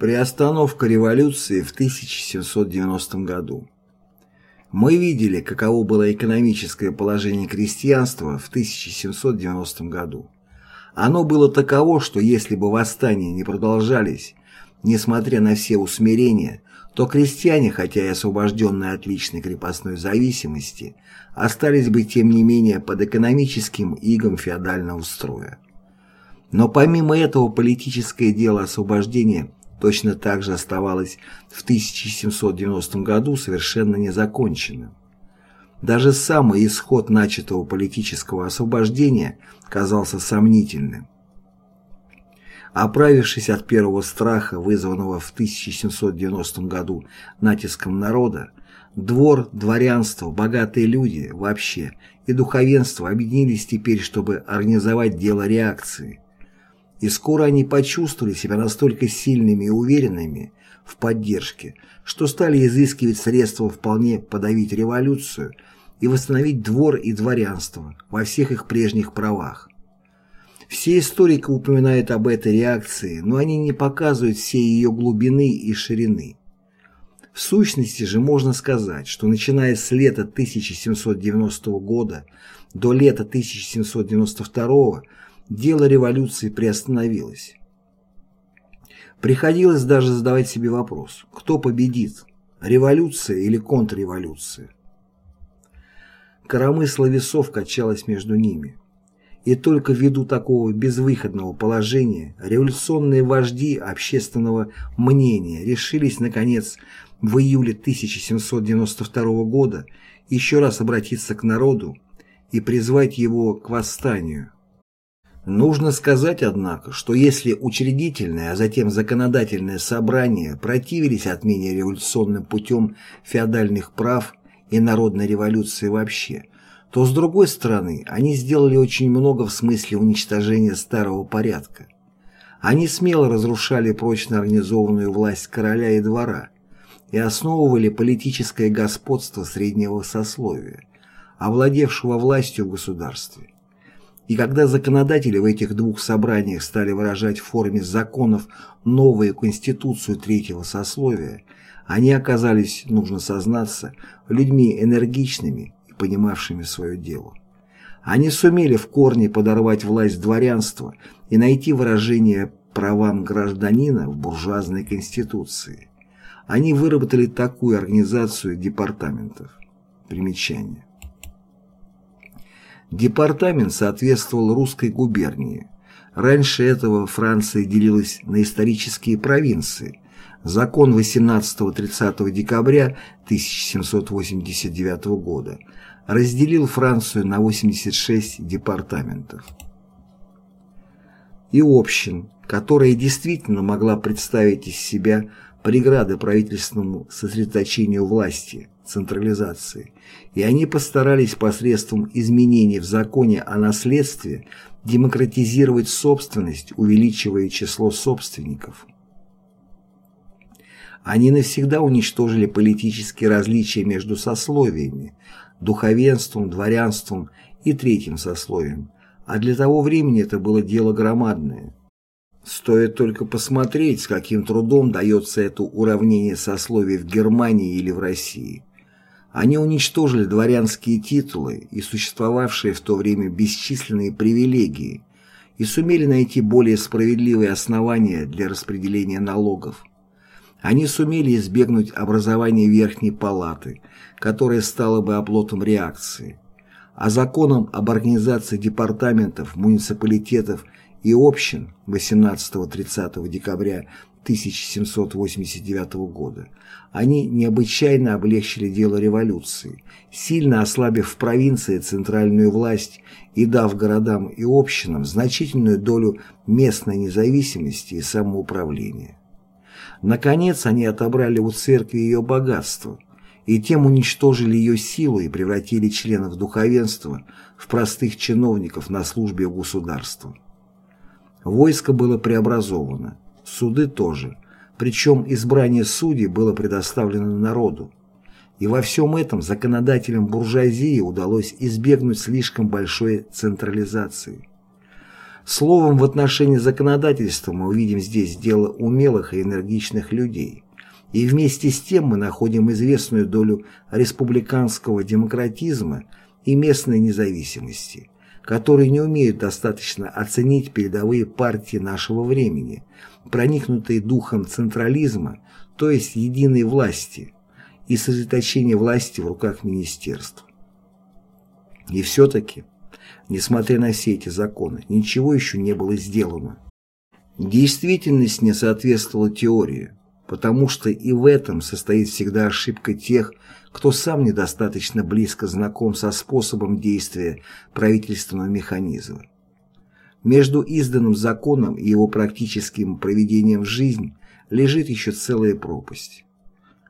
Приостановка революции в 1790 году. Мы видели, каково было экономическое положение крестьянства в 1790 году. Оно было таково, что если бы восстания не продолжались, несмотря на все усмирения, то крестьяне, хотя и освобожденные от личной крепостной зависимости, остались бы тем не менее под экономическим игом феодального строя. Но помимо этого политическое дело освобождения точно так же оставалось в 1790 году совершенно незаконченным. Даже самый исход начатого политического освобождения казался сомнительным. Оправившись от первого страха, вызванного в 1790 году натиском народа, двор, дворянство, богатые люди вообще и духовенство объединились теперь, чтобы организовать дело реакции – и скоро они почувствовали себя настолько сильными и уверенными в поддержке, что стали изыскивать средства вполне подавить революцию и восстановить двор и дворянство во всех их прежних правах. Все историки упоминают об этой реакции, но они не показывают всей ее глубины и ширины. В сущности же можно сказать, что начиная с лета 1790 года до лета 1792 года дело революции приостановилось. Приходилось даже задавать себе вопрос, кто победит, революция или контрреволюция. Коромысло весов качалось между ними. И только ввиду такого безвыходного положения революционные вожди общественного мнения решились, наконец, в июле 1792 года еще раз обратиться к народу и призвать его к восстанию – Нужно сказать, однако, что если учредительное, а затем законодательное собрание противились отмене революционным путем феодальных прав и народной революции вообще, то, с другой стороны, они сделали очень много в смысле уничтожения старого порядка. Они смело разрушали прочно организованную власть короля и двора и основывали политическое господство среднего сословия, овладевшего властью в государстве. И когда законодатели в этих двух собраниях стали выражать в форме законов новую конституцию третьего сословия, они оказались, нужно сознаться, людьми энергичными и понимавшими свое дело. Они сумели в корне подорвать власть дворянства и найти выражение правам гражданина в буржуазной конституции. Они выработали такую организацию департаментов. Примечание. Департамент соответствовал русской губернии. Раньше этого Франция делилась на исторические провинции. Закон 18-30 декабря 1789 года разделил Францию на 86 департаментов. И общин, которая действительно могла представить из себя преграды правительственному сосредоточению власти, централизации, и они постарались посредством изменений в законе о наследстве демократизировать собственность, увеличивая число собственников. Они навсегда уничтожили политические различия между сословиями, духовенством, дворянством и третьим сословием, а для того времени это было дело громадное – Стоит только посмотреть, с каким трудом дается это уравнение сословий в Германии или в России. Они уничтожили дворянские титулы и существовавшие в то время бесчисленные привилегии и сумели найти более справедливые основания для распределения налогов. Они сумели избегнуть образования Верхней Палаты, которая стала бы оплотом реакции. А законом об организации департаментов, муниципалитетов и общин 18-30 декабря 1789 года, они необычайно облегчили дело революции, сильно ослабив в провинции центральную власть и дав городам и общинам значительную долю местной независимости и самоуправления. Наконец, они отобрали у церкви ее богатство и тем уничтожили ее силу и превратили членов духовенства в простых чиновников на службе у государства. Войско было преобразовано, суды тоже, причем избрание судей было предоставлено народу. И во всем этом законодателям буржуазии удалось избегнуть слишком большой централизации. Словом, в отношении законодательства мы увидим здесь дело умелых и энергичных людей. И вместе с тем мы находим известную долю республиканского демократизма и местной независимости, которые не умеют достаточно оценить передовые партии нашего времени, проникнутые духом централизма, то есть единой власти и сосредоточения власти в руках министерств. И все-таки Несмотря на все эти законы, ничего еще не было сделано. Действительность не соответствовала теории, потому что и в этом состоит всегда ошибка тех, кто сам недостаточно близко знаком со способом действия правительственного механизма. Между изданным законом и его практическим проведением в жизнь лежит еще целая пропасть.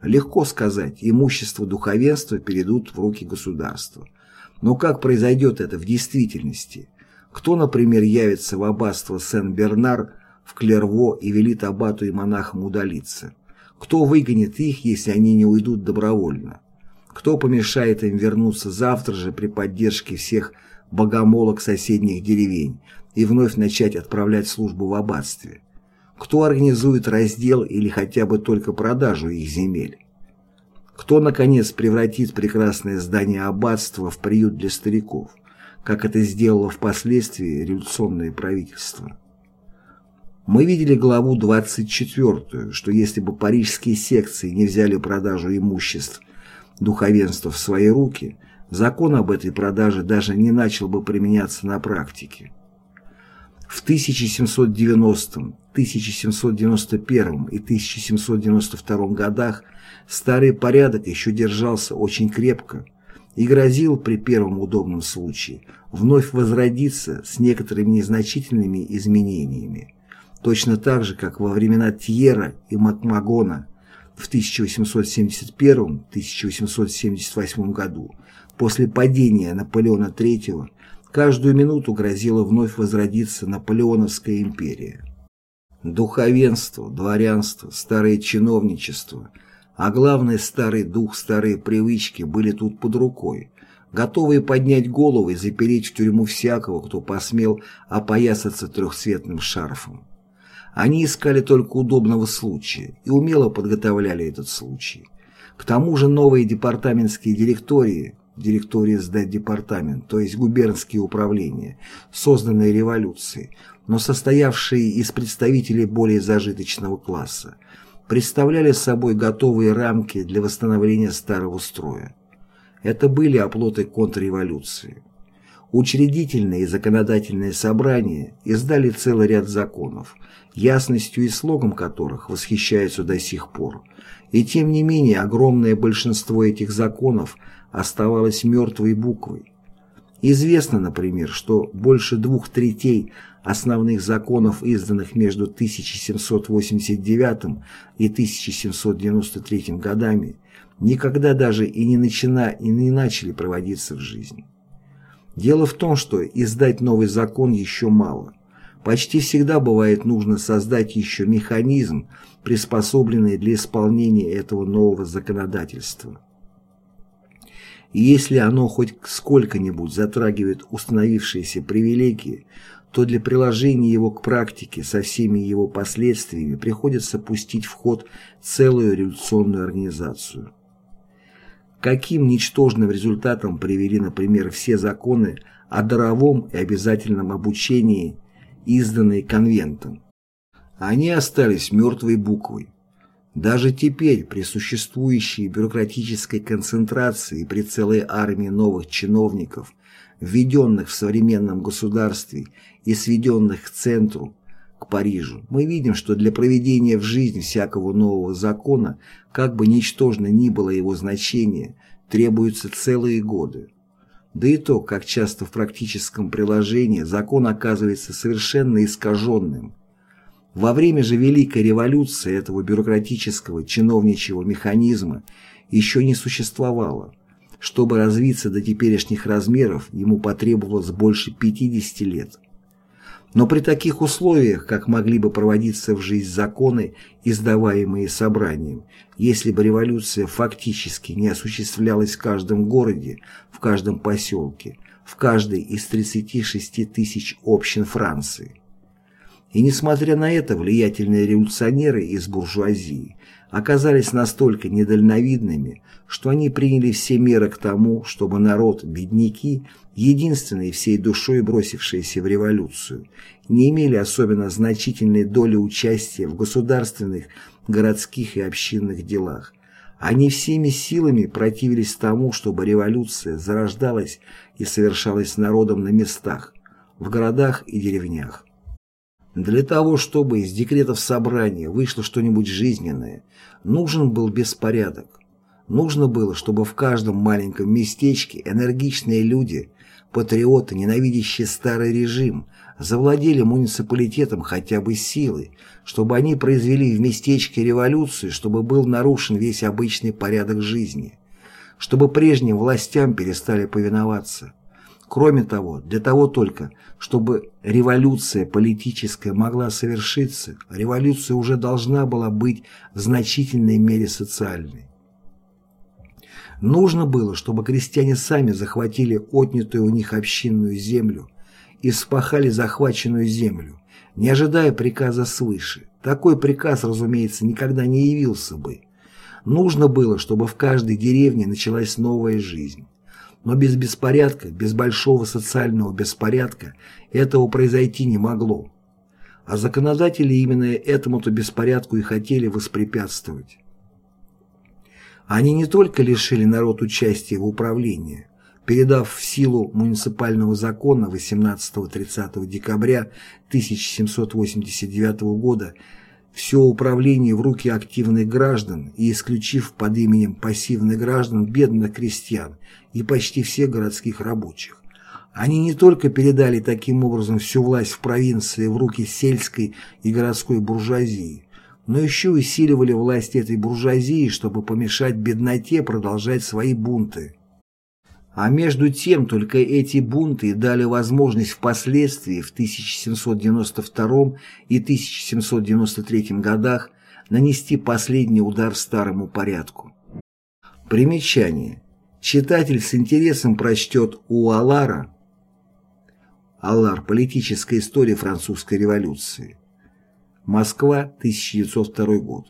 Легко сказать, имущество духовенства перейдут в руки государства – но как произойдет это в действительности? Кто, например, явится в аббатство Сен-Бернар в Клерво и велит аббату и монахам удалиться? Кто выгонит их, если они не уйдут добровольно? Кто помешает им вернуться завтра же при поддержке всех богомолок соседних деревень и вновь начать отправлять службу в аббатстве? Кто организует раздел или хотя бы только продажу их земель? Кто, наконец, превратит прекрасное здание аббатства в приют для стариков, как это сделало впоследствии революционное правительство? Мы видели главу 24, что если бы парижские секции не взяли продажу имуществ духовенства в свои руки, закон об этой продаже даже не начал бы применяться на практике. В 1790, 1791 и 1792 годах старый порядок еще держался очень крепко и грозил при первом удобном случае вновь возродиться с некоторыми незначительными изменениями, точно так же, как во времена Тьера и Макмагона в 1871-1878 году после падения Наполеона III Каждую минуту грозила вновь возродиться Наполеоновская империя. Духовенство, дворянство, старое чиновничество, а главное старый дух, старые привычки были тут под рукой, готовые поднять голову и запереть в тюрьму всякого, кто посмел опоясаться трехцветным шарфом. Они искали только удобного случая и умело подготовляли этот случай. К тому же новые департаментские директории директории департамент, то есть губернские управления, созданные революцией, но состоявшие из представителей более зажиточного класса, представляли собой готовые рамки для восстановления старого строя. Это были оплоты контрреволюции. Учредительные и законодательные собрания издали целый ряд законов, ясностью и слогом которых восхищаются до сих пор. И тем не менее огромное большинство этих законов оставалось мертвой буквой. Известно, например, что больше двух третей основных законов, изданных между 1789 и 1793 годами, никогда даже и не, начина, и не начали проводиться в жизнь. Дело в том, что издать новый закон еще мало. Почти всегда бывает нужно создать еще механизм, приспособленный для исполнения этого нового законодательства. И если оно хоть сколько-нибудь затрагивает установившиеся привилегии, то для приложения его к практике со всеми его последствиями приходится пустить в ход целую революционную организацию. Каким ничтожным результатом привели, например, все законы о даровом и обязательном обучении, изданные конвентом? Они остались мертвой буквой. Даже теперь, при существующей бюрократической концентрации и при целой армии новых чиновников, введенных в современном государстве и сведенных к центру, к Парижу, мы видим, что для проведения в жизнь всякого нового закона, как бы ничтожно ни было его значение, требуются целые годы. Да и то, как часто в практическом приложении закон оказывается совершенно искаженным, во время же Великой революции этого бюрократического чиновничьего механизма еще не существовало. Чтобы развиться до теперешних размеров, ему потребовалось больше 50 лет. Но при таких условиях, как могли бы проводиться в жизнь законы, издаваемые собранием, если бы революция фактически не осуществлялась в каждом городе, в каждом поселке, в каждой из 36 тысяч общин Франции. И несмотря на это, влиятельные революционеры из буржуазии оказались настолько недальновидными, что они приняли все меры к тому, чтобы народ, бедняки, единственные всей душой бросившиеся в революцию, не имели особенно значительной доли участия в государственных, городских и общинных делах. Они всеми силами противились тому, чтобы революция зарождалась и совершалась народом на местах, в городах и деревнях. Для того, чтобы из декретов собрания вышло что-нибудь жизненное, нужен был беспорядок. Нужно было, чтобы в каждом маленьком местечке энергичные люди, патриоты, ненавидящие старый режим, завладели муниципалитетом хотя бы силой, чтобы они произвели в местечке революцию, чтобы был нарушен весь обычный порядок жизни, чтобы прежним властям перестали повиноваться, Кроме того, для того только, чтобы революция политическая могла совершиться, революция уже должна была быть в значительной мере социальной. Нужно было, чтобы крестьяне сами захватили отнятую у них общинную землю и спахали захваченную землю, не ожидая приказа свыше. Такой приказ, разумеется, никогда не явился бы. Нужно было, чтобы в каждой деревне началась новая жизнь. Но без беспорядка, без большого социального беспорядка этого произойти не могло. А законодатели именно этому-то беспорядку и хотели воспрепятствовать. Они не только лишили народ участия в управлении, передав в силу муниципального закона 18-30 декабря 1789 года все управление в руки активных граждан и исключив под именем пассивных граждан бедных крестьян и почти всех городских рабочих. Они не только передали таким образом всю власть в провинции в руки сельской и городской буржуазии, но еще усиливали власть этой буржуазии, чтобы помешать бедноте продолжать свои бунты. А между тем только эти бунты дали возможность впоследствии в 1792 и 1793 годах нанести последний удар старому порядку. Примечание. Читатель с интересом прочтет у Алара Аллар. Политическая история французской революции. Москва, 1902 год.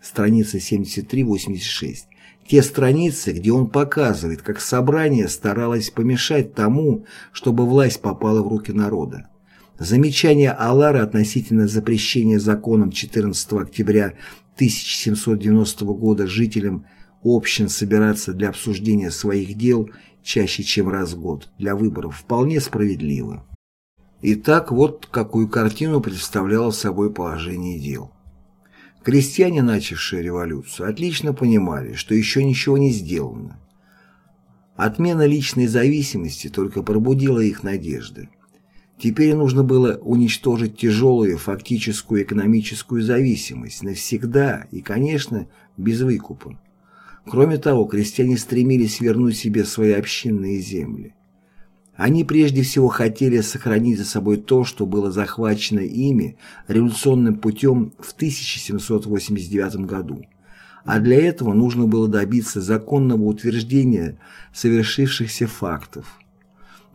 Страница 73-86 те страницы, где он показывает, как собрание старалось помешать тому, чтобы власть попала в руки народа. Замечание Алара относительно запрещения законом 14 октября 1790 года жителям общин собираться для обсуждения своих дел чаще, чем раз в год, для выборов, вполне справедливо. Итак, вот какую картину представляло собой положение дел. Крестьяне, начавшие революцию, отлично понимали, что еще ничего не сделано. Отмена личной зависимости только пробудила их надежды. Теперь нужно было уничтожить тяжелую фактическую экономическую зависимость навсегда и, конечно, без выкупа. Кроме того, крестьяне стремились вернуть себе свои общинные земли. Они прежде всего хотели сохранить за собой то, что было захвачено ими революционным путем в 1789 году, а для этого нужно было добиться законного утверждения совершившихся фактов.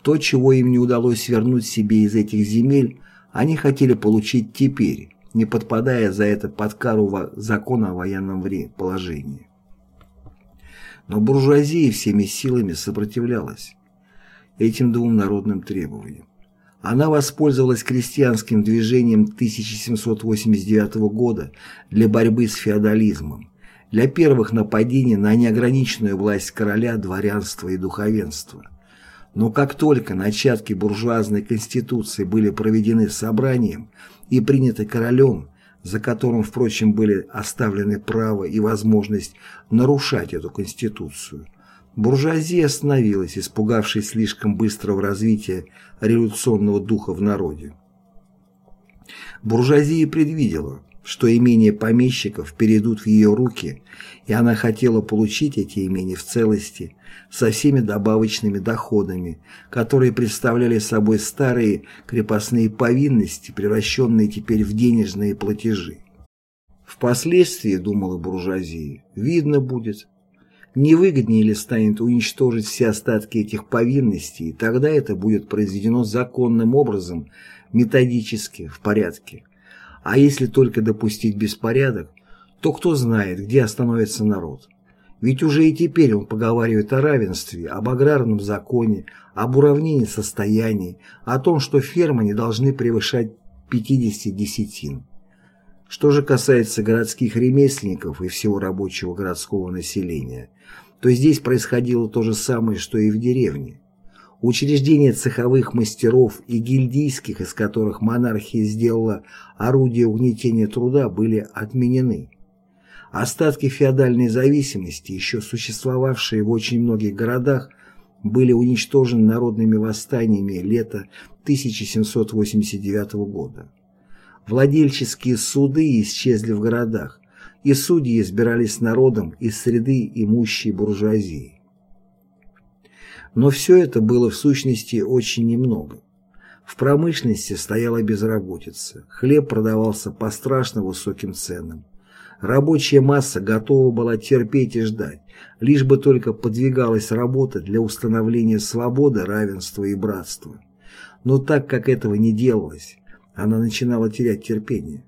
То, чего им не удалось вернуть себе из этих земель, они хотели получить теперь, не подпадая за это под кару закона о военном положении. Но буржуазия всеми силами сопротивлялась этим двум народным требованиям. Она воспользовалась крестьянским движением 1789 года для борьбы с феодализмом, для первых нападений на неограниченную власть короля, дворянства и духовенства. Но как только начатки буржуазной конституции были проведены собранием и приняты королем, за которым, впрочем, были оставлены право и возможность нарушать эту конституцию, Буржуазия остановилась, испугавшись слишком быстрого развития революционного духа в народе. Буржуазия предвидела, что имения помещиков перейдут в ее руки, и она хотела получить эти имения в целости, со всеми добавочными доходами, которые представляли собой старые крепостные повинности, превращенные теперь в денежные платежи. Впоследствии, думала буржуазия, видно будет, Не выгоднее ли станет уничтожить все остатки этих повинностей, тогда это будет произведено законным образом, методически, в порядке. А если только допустить беспорядок, то кто знает, где остановится народ. Ведь уже и теперь он поговаривает о равенстве, об аграрном законе, об уравнении состояний, о том, что фермы не должны превышать 50 десятин. Что же касается городских ремесленников и всего рабочего городского населения, то здесь происходило то же самое, что и в деревне. Учреждения цеховых мастеров и гильдийских, из которых монархия сделала орудие угнетения труда, были отменены. Остатки феодальной зависимости, еще существовавшие в очень многих городах, были уничтожены народными восстаниями лета 1789 года. Владельческие суды исчезли в городах, и судьи избирались народом из среды имущей буржуазии. Но все это было в сущности очень немного. В промышленности стояла безработица, хлеб продавался по страшно высоким ценам. Рабочая масса готова была терпеть и ждать, лишь бы только подвигалась работа для установления свободы, равенства и братства. Но так как этого не делалось, она начинала терять терпение.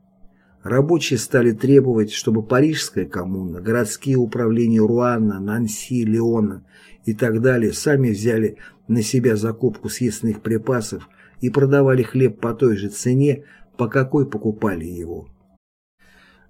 Рабочие стали требовать, чтобы Парижская коммуна, городские управления Руана, Нанси, Леона и так далее сами взяли на себя закупку съестных припасов и продавали хлеб по той же цене, по какой покупали его.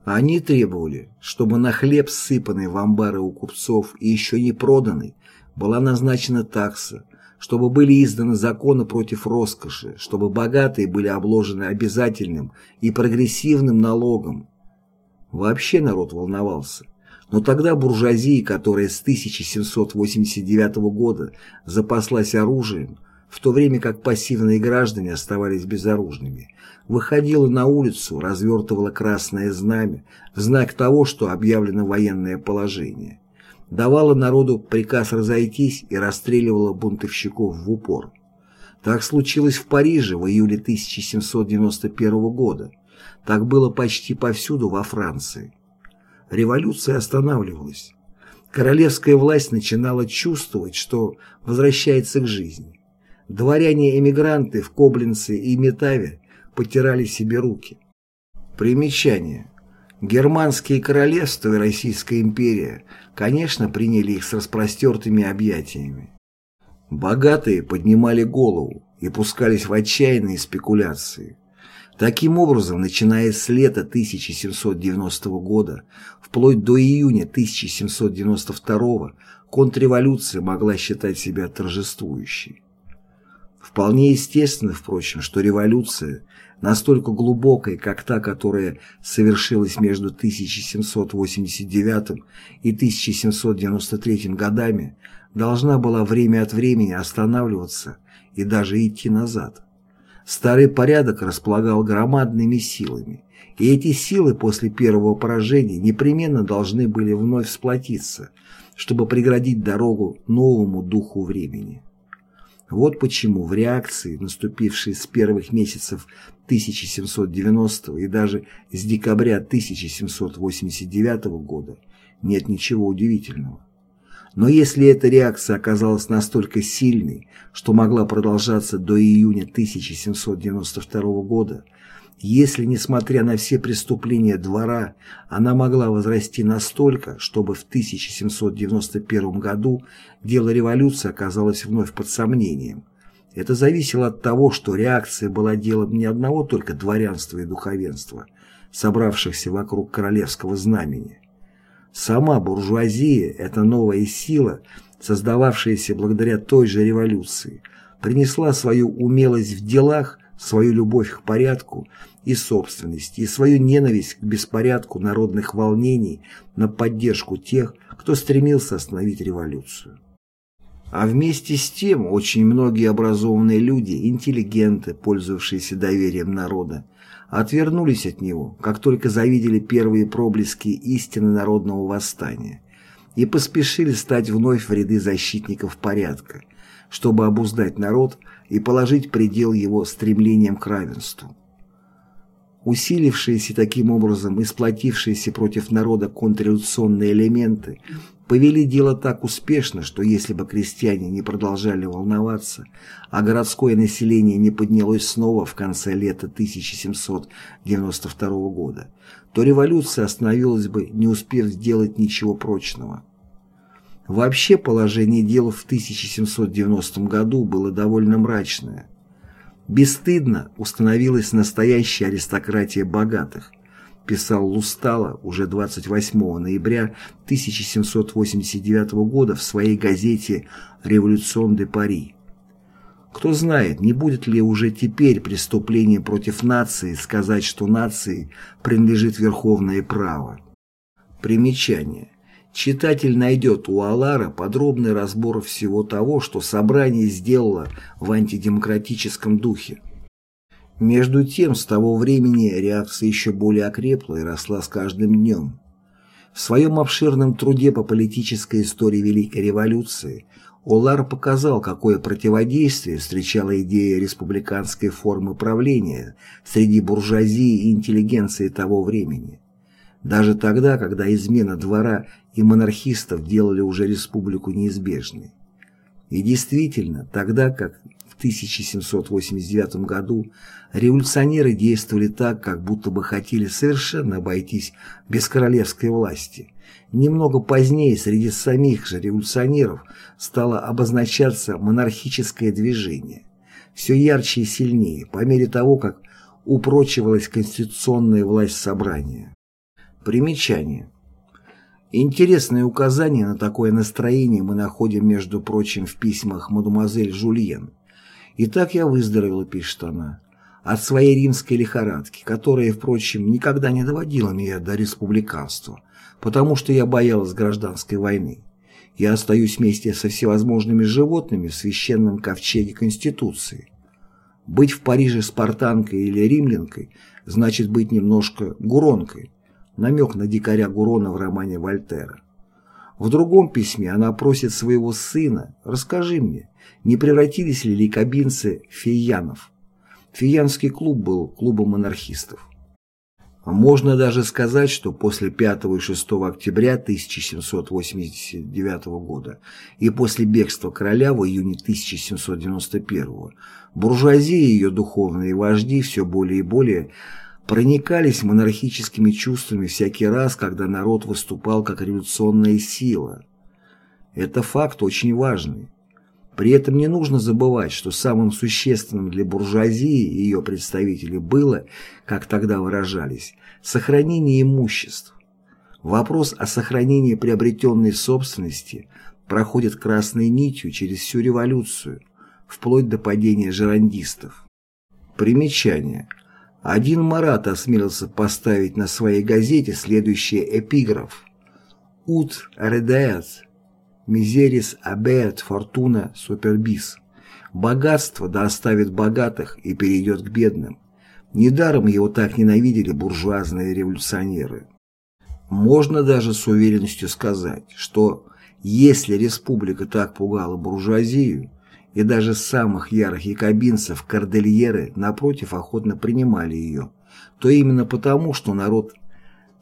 Они требовали, чтобы на хлеб, сыпанный в амбары у купцов и еще не проданный, была назначена такса, чтобы были изданы законы против роскоши, чтобы богатые были обложены обязательным и прогрессивным налогом. Вообще народ волновался. Но тогда буржуазия, которая с 1789 года запаслась оружием, в то время как пассивные граждане оставались безоружными, выходила на улицу, развертывала красное знамя в знак того, что объявлено военное положение давала народу приказ разойтись и расстреливала бунтовщиков в упор. Так случилось в Париже в июле 1791 года. Так было почти повсюду во Франции. Революция останавливалась. Королевская власть начинала чувствовать, что возвращается к жизни. Дворяне-эмигранты в Коблинце и Метаве потирали себе руки. Примечание. Германские королевства и Российская империя, конечно, приняли их с распростертыми объятиями. Богатые поднимали голову и пускались в отчаянные спекуляции. Таким образом, начиная с лета 1790 года, вплоть до июня 1792 контрреволюция могла считать себя торжествующей. Вполне естественно, впрочем, что революция, настолько глубокая, как та, которая совершилась между 1789 и 1793 годами, должна была время от времени останавливаться и даже идти назад. Старый порядок располагал громадными силами, и эти силы после первого поражения непременно должны были вновь сплотиться, чтобы преградить дорогу новому духу времени. Вот почему в реакции, наступившей с первых месяцев 1790 и даже с декабря 1789 года, нет ничего удивительного. Но если эта реакция оказалась настолько сильной, что могла продолжаться до июня 1792 года, если, несмотря на все преступления двора, она могла возрасти настолько, чтобы в 1791 году дело революции оказалось вновь под сомнением, это зависело от того, что реакция была делом не одного только дворянства и духовенства, собравшихся вокруг королевского знамени. Сама буржуазия, эта новая сила, создававшаяся благодаря той же революции, принесла свою умелость в делах, свою любовь к порядку и собственности и свою ненависть к беспорядку народных волнений на поддержку тех, кто стремился остановить революцию. А вместе с тем очень многие образованные люди, интеллигенты, пользовавшиеся доверием народа, отвернулись от него, как только завидели первые проблески истины народного восстания, и поспешили стать вновь в ряды защитников порядка, чтобы обуздать народ и положить предел его стремлениям к равенству. Усилившиеся таким образом и сплотившиеся против народа контрреволюционные элементы повели дело так успешно, что если бы крестьяне не продолжали волноваться, а городское население не поднялось снова в конце лета 1792 года, то революция остановилась бы, не успев сделать ничего прочного. Вообще положение дел в 1790 году было довольно мрачное. Бесстыдно установилась настоящая аристократия богатых, писал Лустало уже 28 ноября 1789 года в своей газете «Революцион де Пари». Кто знает, не будет ли уже теперь преступлением против нации сказать, что нации принадлежит верховное право. Примечание. Читатель найдет у Алара подробный разбор всего того, что собрание сделало в антидемократическом духе. Между тем, с того времени реакция еще более окрепла и росла с каждым днем. В своем обширном труде по политической истории Великой революции Олар показал, какое противодействие встречала идея республиканской формы правления среди буржуазии и интеллигенции того времени. Даже тогда, когда измена двора и монархистов делали уже республику неизбежной. И действительно, тогда как в 1789 году революционеры действовали так, как будто бы хотели совершенно обойтись без королевской власти. Немного позднее среди самих же революционеров стало обозначаться монархическое движение. Все ярче и сильнее, по мере того, как упрочивалась конституционная власть собрания. Примечание. Интересное указание на такое настроение мы находим, между прочим, в письмах мадемуазель Жульен. «Итак я выздоровела», — пишет она, — «от своей римской лихорадки, которая, впрочем, никогда не доводила меня до республиканства, потому что я боялась гражданской войны. Я остаюсь вместе со всевозможными животными в священном ковчеге Конституции. Быть в Париже спартанкой или римлянкой значит быть немножко гуронкой, намек на дикаря Гурона в романе Вольтера. В другом письме она просит своего сына «Расскажи мне, не превратились ли лейкобинцы в фиянов?» Фиянский клуб был клубом монархистов. Можно даже сказать, что после 5 и 6 октября 1789 года и после бегства короля в июне 1791 буржуазия и ее духовные вожди все более и более проникались монархическими чувствами всякий раз, когда народ выступал как революционная сила. Это факт очень важный. При этом не нужно забывать, что самым существенным для буржуазии и ее представителей было, как тогда выражались, сохранение имуществ. Вопрос о сохранении приобретенной собственности проходит красной нитью через всю революцию, вплоть до падения жерандистов. Примечание. Один Марат осмелился поставить на своей газете следующий эпиграф «Ут редеат, мизерис абеат фортуна супербис» «Богатство да оставит богатых и перейдет к бедным». Недаром его так ненавидели буржуазные революционеры. Можно даже с уверенностью сказать, что если республика так пугала буржуазию, и даже самых ярых якобинцев кордельеры напротив охотно принимали ее, то именно потому, что народ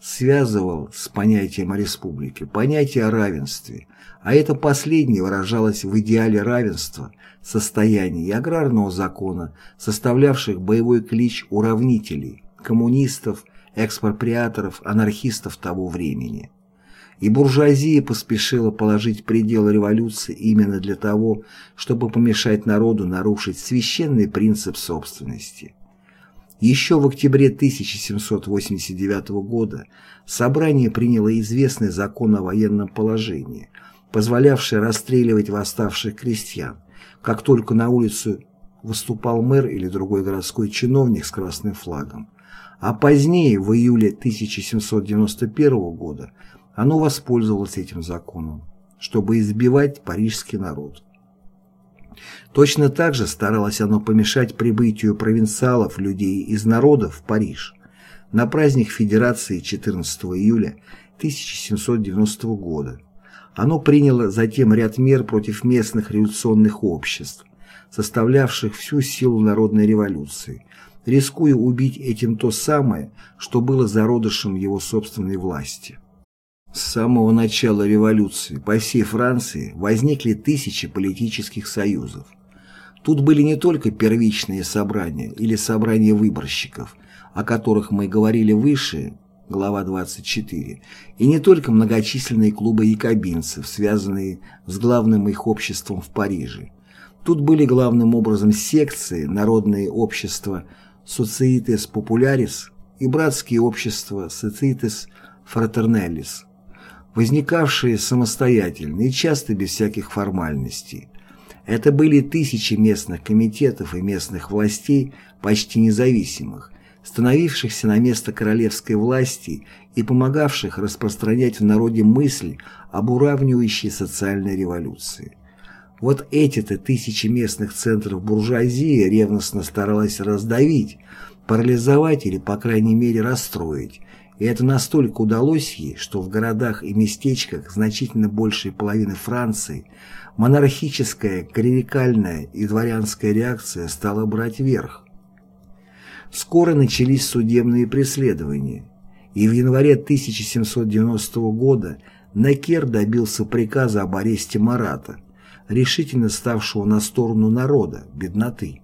связывал с понятием о республике понятие о равенстве, а это последнее выражалось в идеале равенства, состояния и аграрного закона, составлявших боевой клич уравнителей, коммунистов, экспроприаторов, анархистов того времени и буржуазия поспешила положить предел революции именно для того, чтобы помешать народу нарушить священный принцип собственности. Еще в октябре 1789 года собрание приняло известный закон о военном положении, позволявший расстреливать восставших крестьян, как только на улицу выступал мэр или другой городской чиновник с красным флагом. А позднее, в июле 1791 года, оно воспользовалось этим законом, чтобы избивать парижский народ. Точно так же старалось оно помешать прибытию провинциалов, людей из народа в Париж на праздник Федерации 14 июля 1790 года. Оно приняло затем ряд мер против местных революционных обществ, составлявших всю силу народной революции, рискуя убить этим то самое, что было зародышем его собственной власти. С самого начала революции по всей Франции возникли тысячи политических союзов. Тут были не только первичные собрания или собрания выборщиков, о которых мы говорили выше, глава 24, и не только многочисленные клубы якобинцев, связанные с главным их обществом в Париже. Тут были главным образом секции, народные общества Societas Popularis и братские общества Societas Fraternellis, возникавшие самостоятельно и часто без всяких формальностей. Это были тысячи местных комитетов и местных властей, почти независимых, становившихся на место королевской власти и помогавших распространять в народе мысль об уравнивающей социальной революции. Вот эти-то тысячи местных центров буржуазии ревностно старалась раздавить, парализовать или, по крайней мере, расстроить, и это настолько удалось ей, что в городах и местечках значительно большей половины Франции монархическая, клерикальная и дворянская реакция стала брать верх. Скоро начались судебные преследования, и в январе 1790 года Некер добился приказа об аресте Марата, решительно ставшего на сторону народа, бедноты.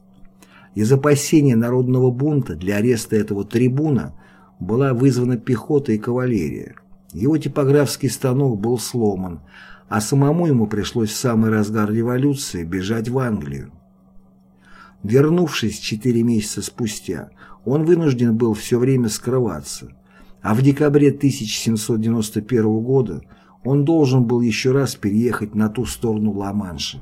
Из опасения народного бунта для ареста этого трибуна была вызвана пехота и кавалерия. Его типографский станок был сломан, а самому ему пришлось в самый разгар революции бежать в Англию. Вернувшись четыре месяца спустя, он вынужден был все время скрываться, а в декабре 1791 года он должен был еще раз переехать на ту сторону Ла-Манша.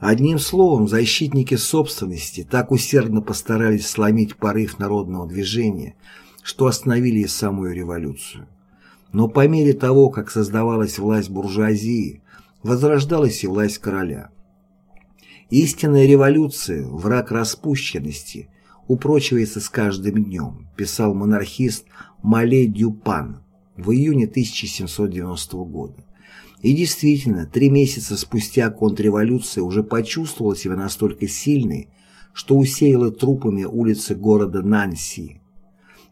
Одним словом, защитники собственности так усердно постарались сломить порыв народного движения, что остановили самую революцию. Но по мере того, как создавалась власть буржуазии, возрождалась и власть короля. Истинная революция, враг распущенности, упрочивается с каждым днем, писал монархист Мале Дюпан в июне 1790 года. И действительно, три месяца спустя контрреволюция уже почувствовала себя настолько сильной, что усеяла трупами улицы города Нанси.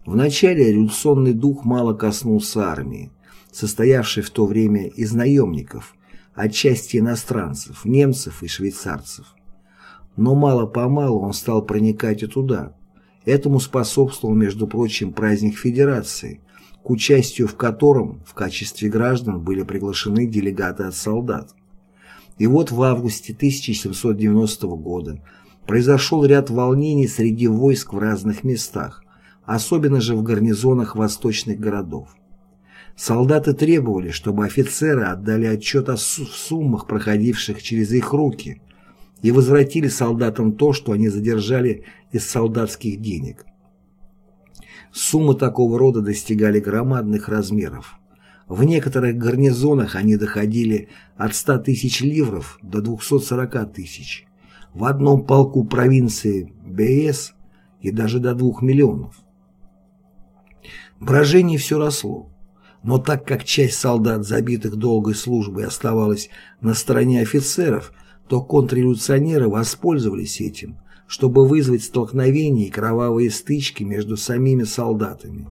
Вначале революционный дух мало коснулся армии, состоявшей в то время из наемников, отчасти иностранцев, немцев и швейцарцев. Но мало-помалу он стал проникать и туда. Этому способствовал, между прочим, праздник Федерации, к участию в котором в качестве граждан были приглашены делегаты от солдат. И вот в августе 1790 года произошел ряд волнений среди войск в разных местах, особенно же в гарнизонах восточных городов. Солдаты требовали, чтобы офицеры отдали отчет о суммах, проходивших через их руки, и возвратили солдатам то, что они задержали из солдатских денег. Суммы такого рода достигали громадных размеров. В некоторых гарнизонах они доходили от 100 тысяч ливров до 240 тысяч. В одном полку провинции БС и даже до 2 миллионов. Брожение все росло. Но так как часть солдат, забитых долгой службой, оставалась на стороне офицеров, то контрреволюционеры воспользовались этим – чтобы вызвать столкновения и кровавые стычки между самими солдатами.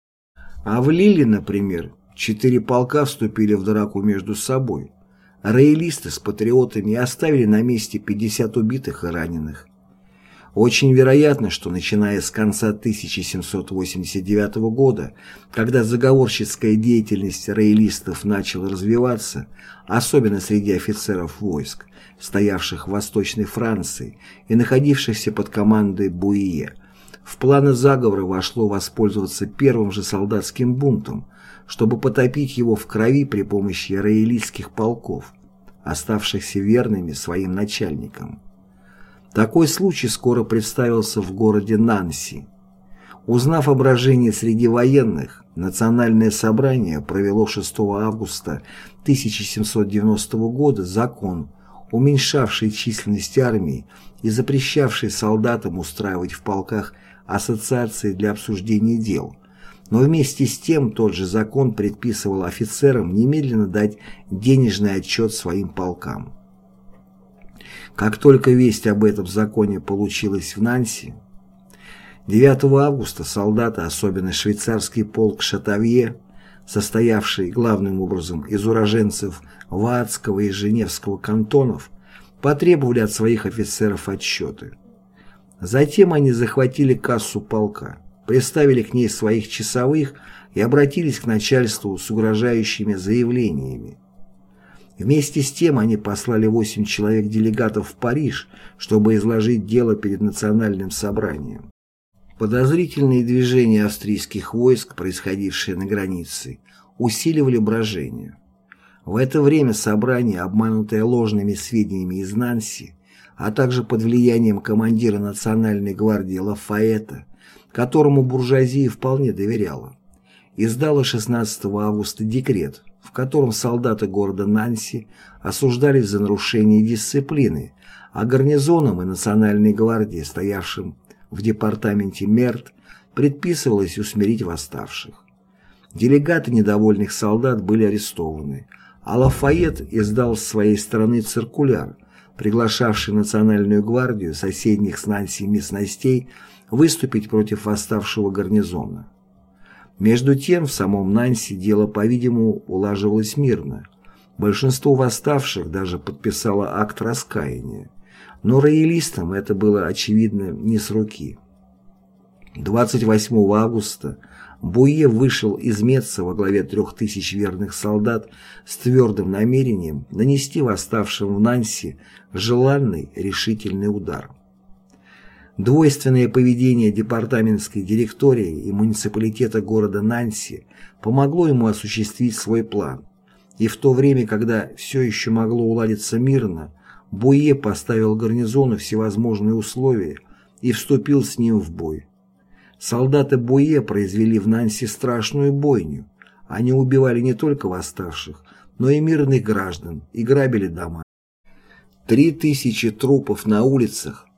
А в Лиле, например, четыре полка вступили в драку между собой. Роялисты с патриотами оставили на месте 50 убитых и раненых. Очень вероятно, что начиная с конца 1789 года, когда заговорческая деятельность роялистов начала развиваться, особенно среди офицеров войск, стоявших в Восточной Франции и находившихся под командой Буие, в планы заговора вошло воспользоваться первым же солдатским бунтом, чтобы потопить его в крови при помощи роялистских полков, оставшихся верными своим начальникам. Такой случай скоро представился в городе Нанси. Узнав о брожении среди военных, Национальное собрание провело 6 августа 1790 года закон, уменьшавший численность армии и запрещавший солдатам устраивать в полках ассоциации для обсуждения дел. Но вместе с тем тот же закон предписывал офицерам немедленно дать денежный отчет своим полкам. Как только весть об этом законе получилась в Нанси, 9 августа солдаты, особенно швейцарский полк Шатавье, состоявший главным образом из уроженцев Ваадского и Женевского кантонов, потребовали от своих офицеров отчеты. Затем они захватили кассу полка, приставили к ней своих часовых и обратились к начальству с угрожающими заявлениями. Вместе с тем они послали восемь человек-делегатов в Париж, чтобы изложить дело перед национальным собранием. Подозрительные движения австрийских войск, происходившие на границе, усиливали брожение. В это время собрание, обманутое ложными сведениями из Нанси, а также под влиянием командира Национальной гвардии Лафаэта, которому буржуазия вполне доверяла, издало 16 августа декрет, в котором солдаты города Нанси осуждались за нарушение дисциплины, а гарнизоном и Национальной гвардии, стоявшим в департаменте МЕРТ, предписывалось усмирить восставших. Делегаты недовольных солдат были арестованы, а Лафайет издал с своей стороны циркуляр, приглашавший Национальную гвардию соседних с Нанси местностей выступить против восставшего гарнизона. Между тем, в самом Нанси дело, по-видимому, улаживалось мирно. Большинство восставших даже подписало акт раскаяния. Но роялистам это было, очевидно, не с руки. 28 августа Буе вышел из Меца во главе трех тысяч верных солдат с твердым намерением нанести восставшим в Нанси желанный решительный удар. Двойственное поведение департаментской директории и муниципалитета города Нанси помогло ему осуществить свой план, и в то время, когда все еще могло уладиться мирно, Буе поставил гарнизону всевозможные условия и вступил с ним в бой. Солдаты Буе произвели в Нанси страшную бойню. Они убивали не только восставших, но и мирных граждан и грабили дома. Три тысячи трупов на улицах –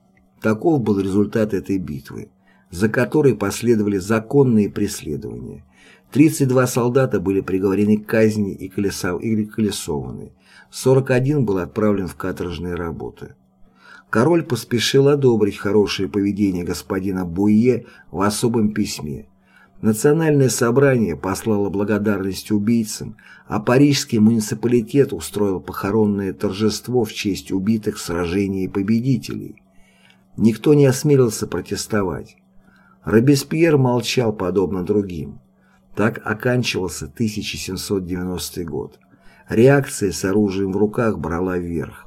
таков был результат этой битвы, за которой последовали законные преследования. 32 солдата были приговорены к казни и колесованы, 41 был отправлен в каторжные работы. Король поспешил одобрить хорошее поведение господина Буе в особом письме. Национальное собрание послало благодарность убийцам, а парижский муниципалитет устроил похоронное торжество в честь убитых в сражении победителей. Никто не осмелился протестовать. Робеспьер молчал подобно другим. Так оканчивался 1790 год. Реакция с оружием в руках брала вверх.